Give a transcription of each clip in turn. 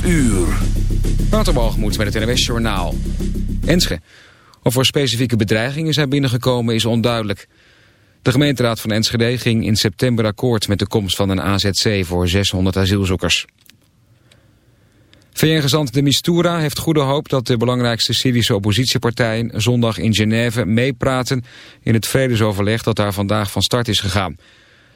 5 uur. Waterbalgemoed met het NWS Journaal. Ensche. Of er specifieke bedreigingen zijn binnengekomen is onduidelijk. De gemeenteraad van Enschede ging in september akkoord met de komst van een AZC voor 600 asielzoekers. VN-gezant de Mistura heeft goede hoop dat de belangrijkste Syrische oppositiepartijen zondag in Genève meepraten in het vredesoverleg dat daar vandaag van start is gegaan.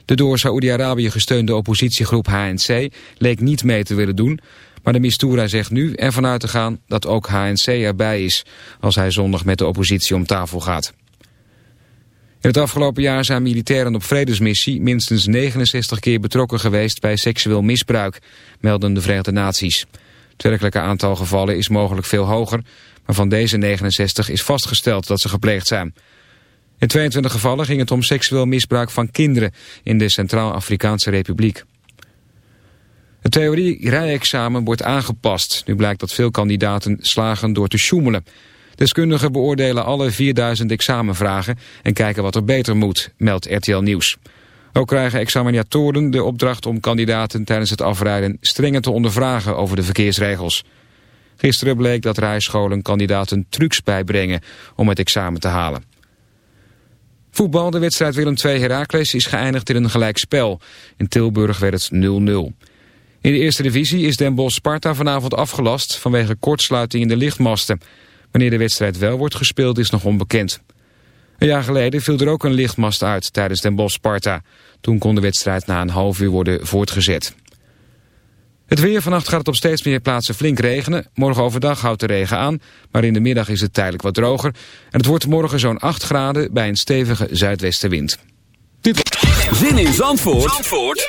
De door Saoedi-Arabië gesteunde oppositiegroep HNC leek niet mee te willen doen, maar de Mistura zegt nu ervan uit te gaan dat ook HNC erbij is als hij zondag met de oppositie om tafel gaat. In het afgelopen jaar zijn militairen op vredesmissie minstens 69 keer betrokken geweest bij seksueel misbruik, melden de Verenigde Naties. Het werkelijke aantal gevallen is mogelijk veel hoger, maar van deze 69 is vastgesteld dat ze gepleegd zijn. In 22 gevallen ging het om seksueel misbruik van kinderen in de Centraal-Afrikaanse Republiek. Het theorie-rijexamen wordt aangepast. Nu blijkt dat veel kandidaten slagen door te sjoemelen. Deskundigen beoordelen alle 4000 examenvragen en kijken wat er beter moet, meldt RTL Nieuws. Ook krijgen examinatoren de opdracht om kandidaten tijdens het afrijden strenger te ondervragen over de verkeersregels. Gisteren bleek dat rijscholen kandidaten trucs bijbrengen om het examen te halen. Voetbal, de wedstrijd Willem II Heracles is geëindigd in een gelijkspel. In Tilburg werd het 0-0. In de eerste divisie is Den Bosch Sparta vanavond afgelast vanwege kortsluiting in de lichtmasten. Wanneer de wedstrijd wel wordt gespeeld is nog onbekend. Een jaar geleden viel er ook een lichtmast uit tijdens Den Bosch Sparta. Toen kon de wedstrijd na een half uur worden voortgezet. Het weer vannacht gaat het op steeds meer plaatsen flink regenen. Morgen overdag houdt de regen aan, maar in de middag is het tijdelijk wat droger. En het wordt morgen zo'n 8 graden bij een stevige zuidwestenwind. Dit... Zin in Zandvoort, Zandvoort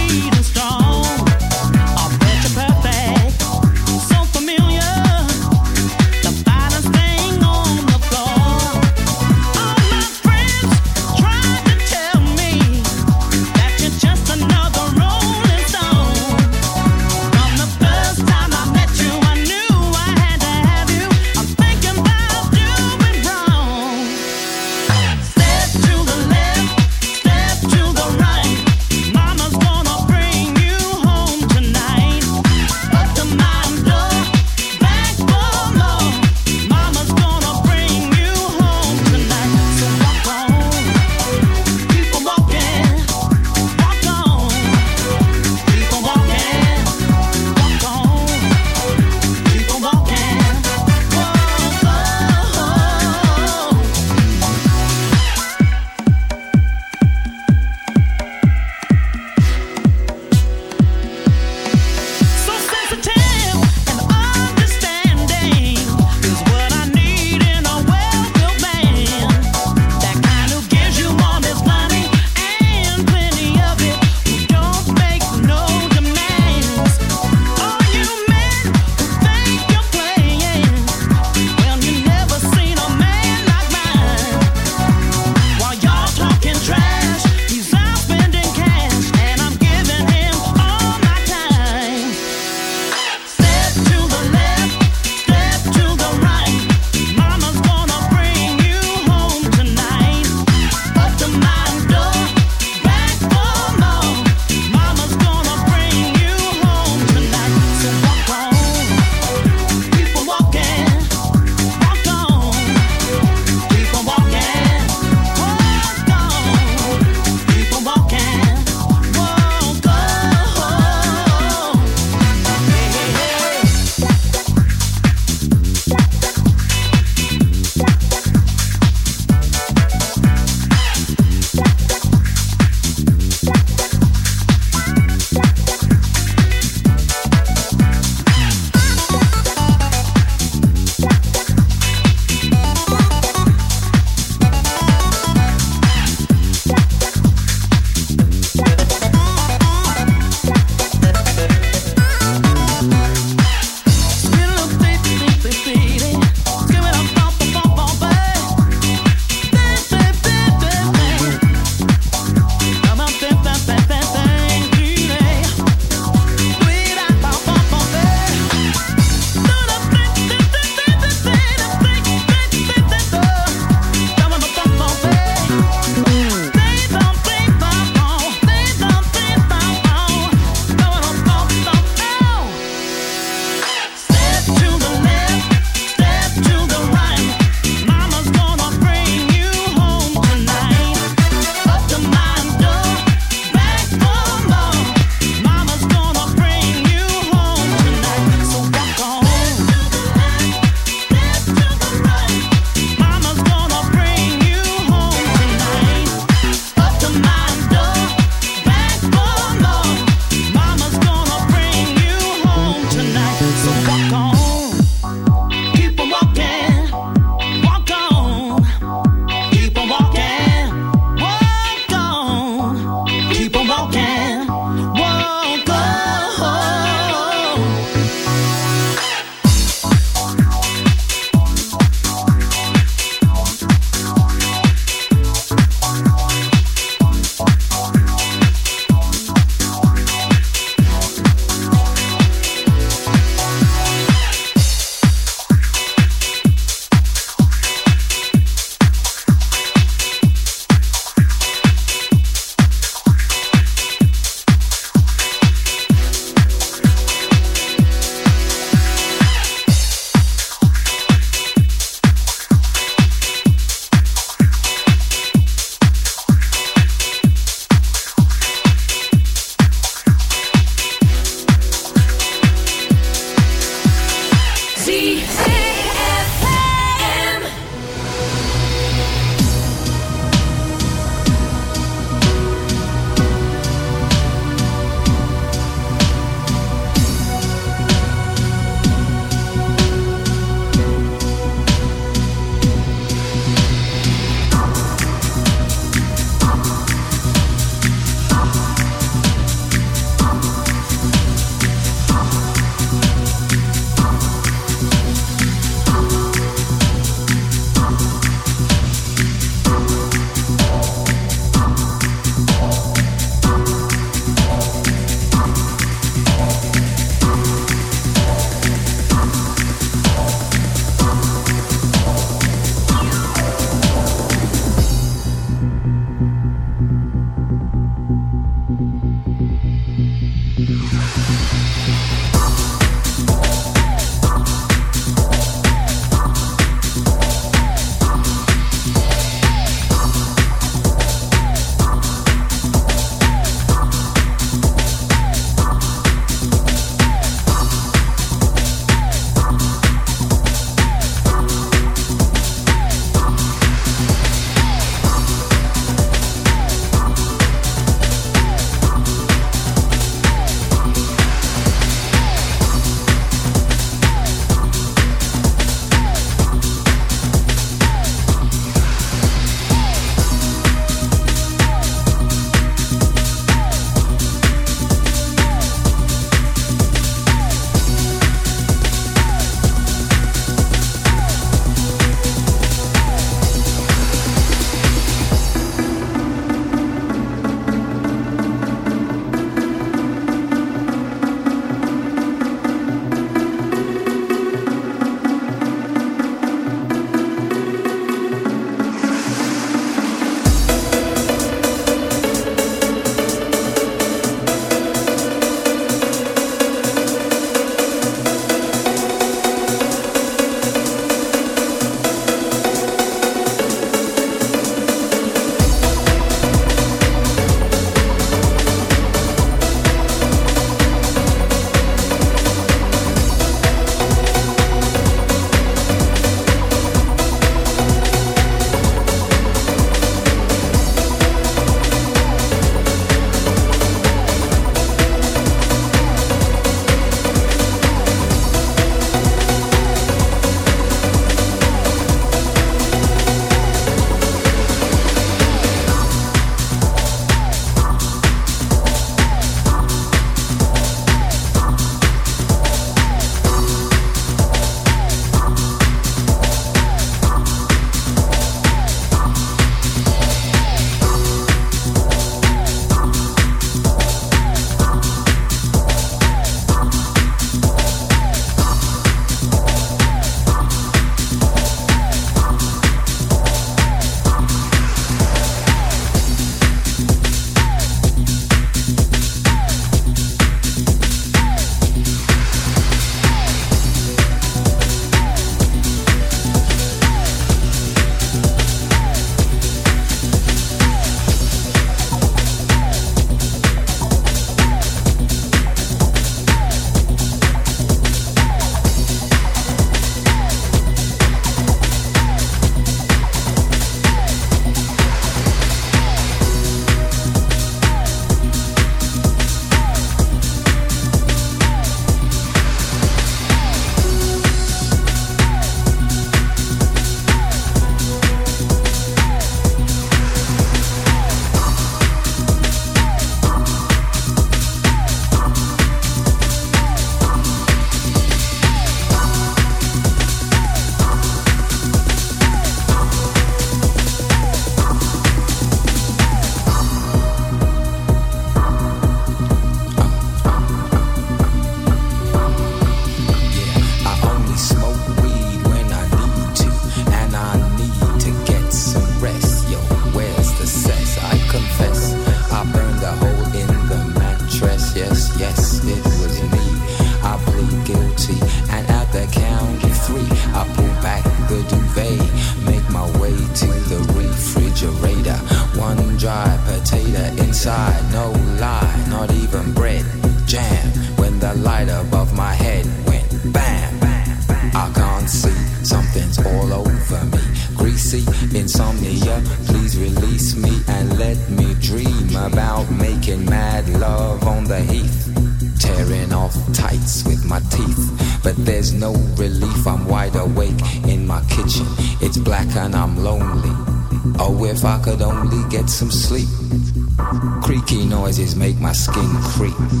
free.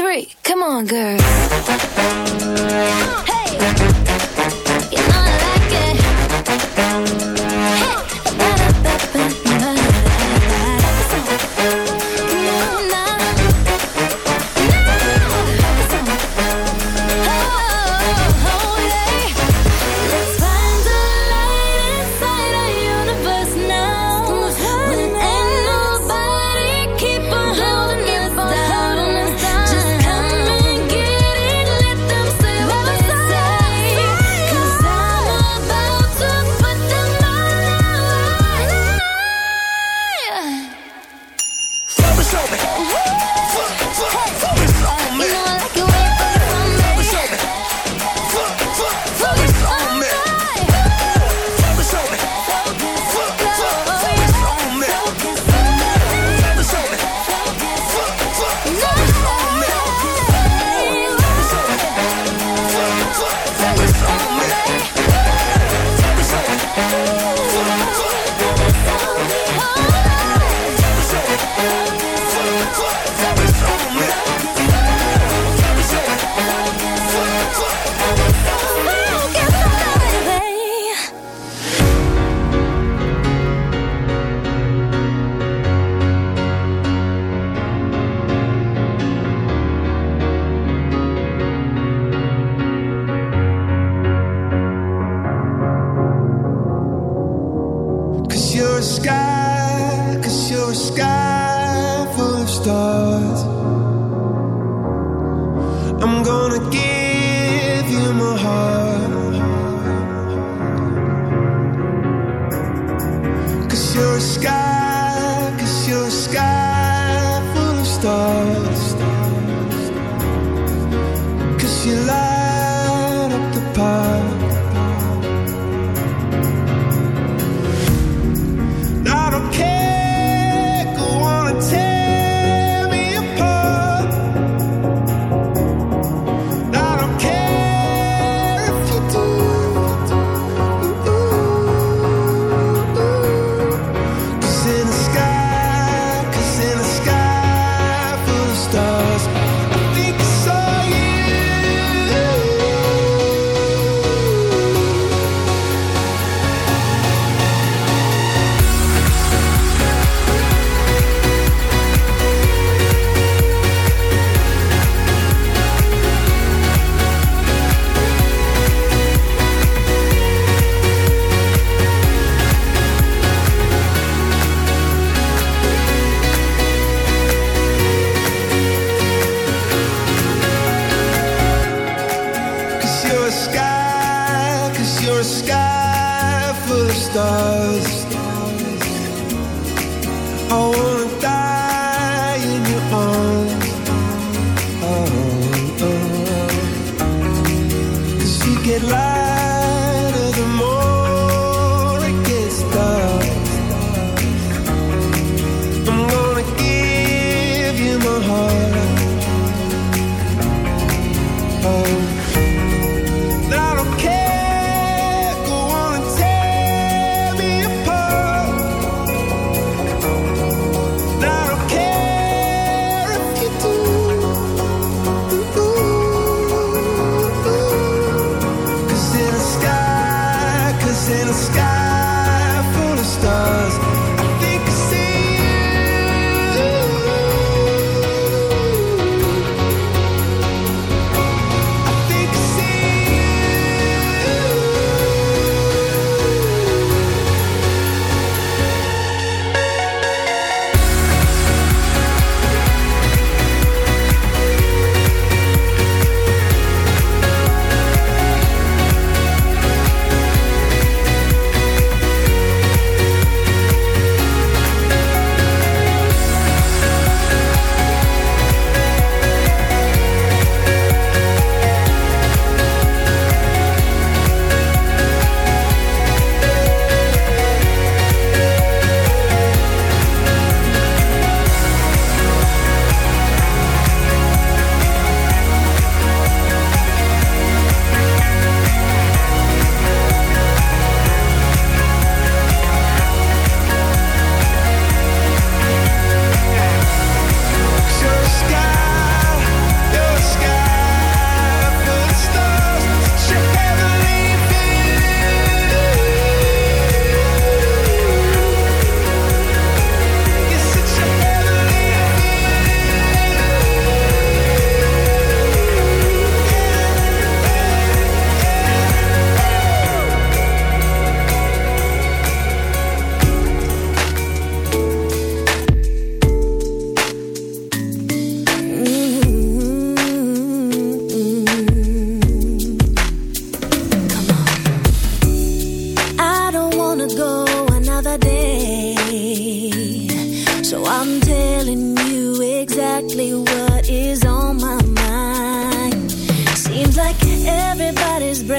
Three. Come on, girl. your sky.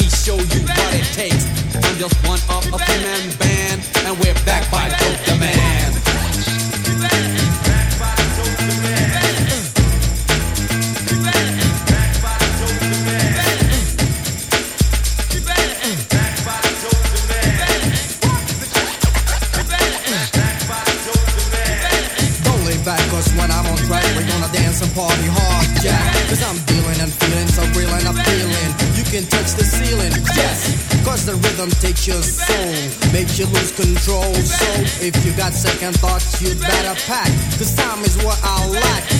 me show you what it takes. I'm just one of a three-man band, and we're back by Dope the Man. party hard, Jack. Cause I'm dealing and feeling so real and I'm appealing can touch the ceiling, yes. Cause the rhythm takes your soul, makes you lose control. So if you got second thoughts, you better pack. Cause time is what I lack.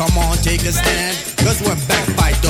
come on, take a stand. Cause we're back by the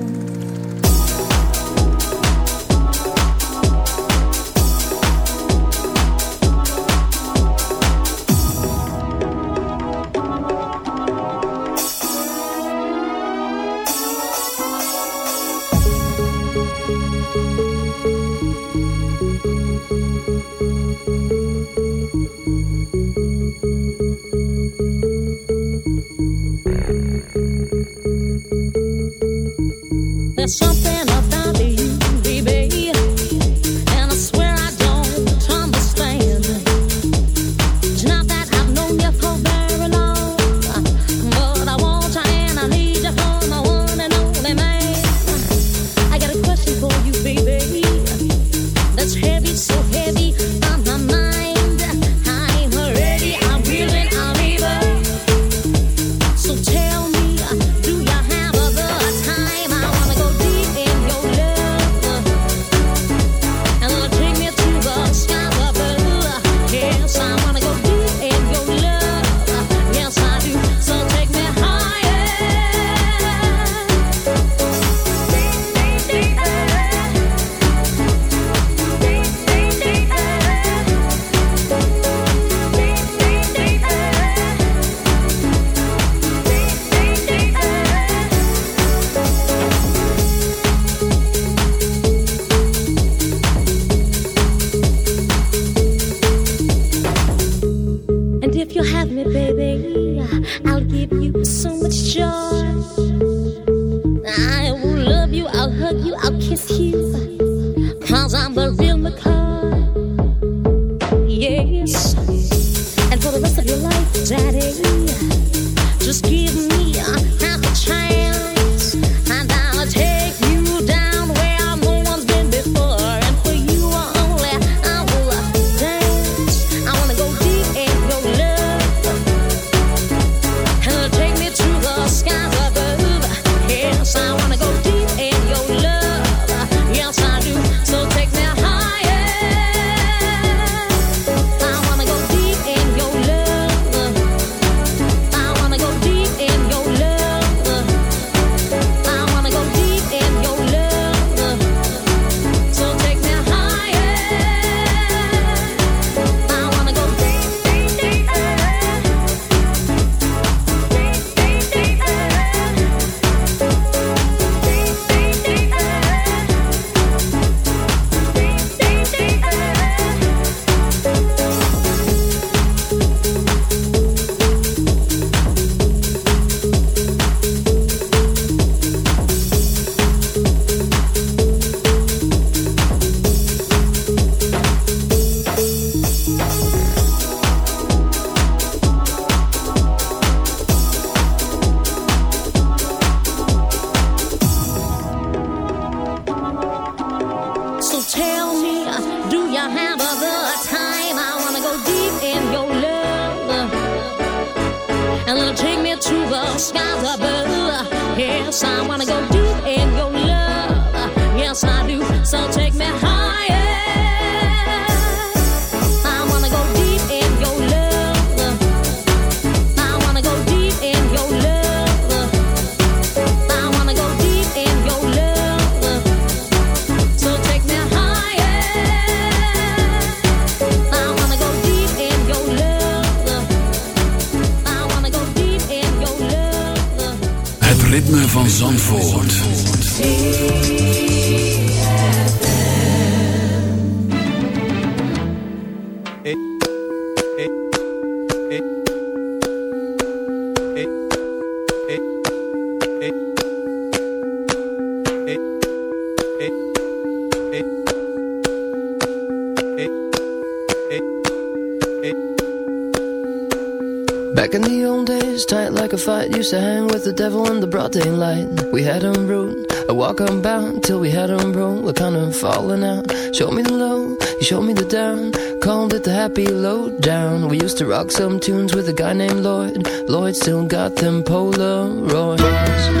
Falling out. Showed me the low, he showed me the down, called it the happy low down. We used to rock some tunes with a guy named Lloyd. Lloyd still got them Polaroids.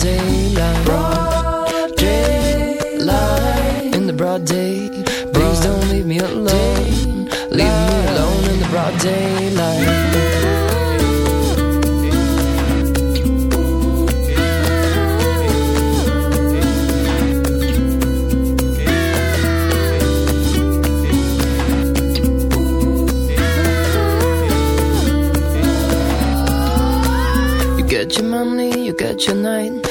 daylight, broad daylight, in the broad day. Please don't leave me alone, leave me alone in the broad daylight. You get your money, you get your night.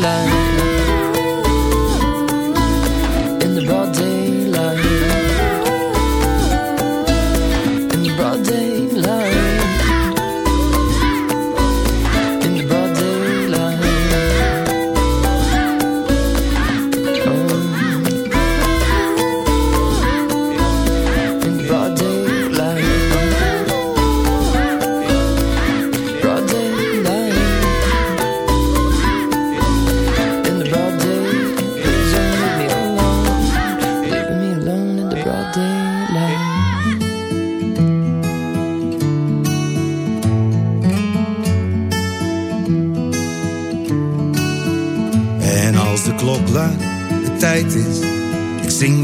Daylight.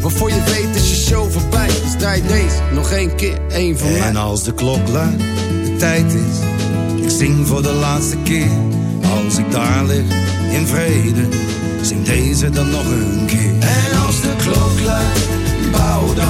Waarvoor je weet is je show voorbij. Dus draai deze nog één keer, één voor mij. En als de klok luidt, de tijd is. Ik zing voor de laatste keer. Als ik daar lig in vrede. Zing deze dan nog een keer. En als de klok luidt, bouw dan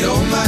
dan niet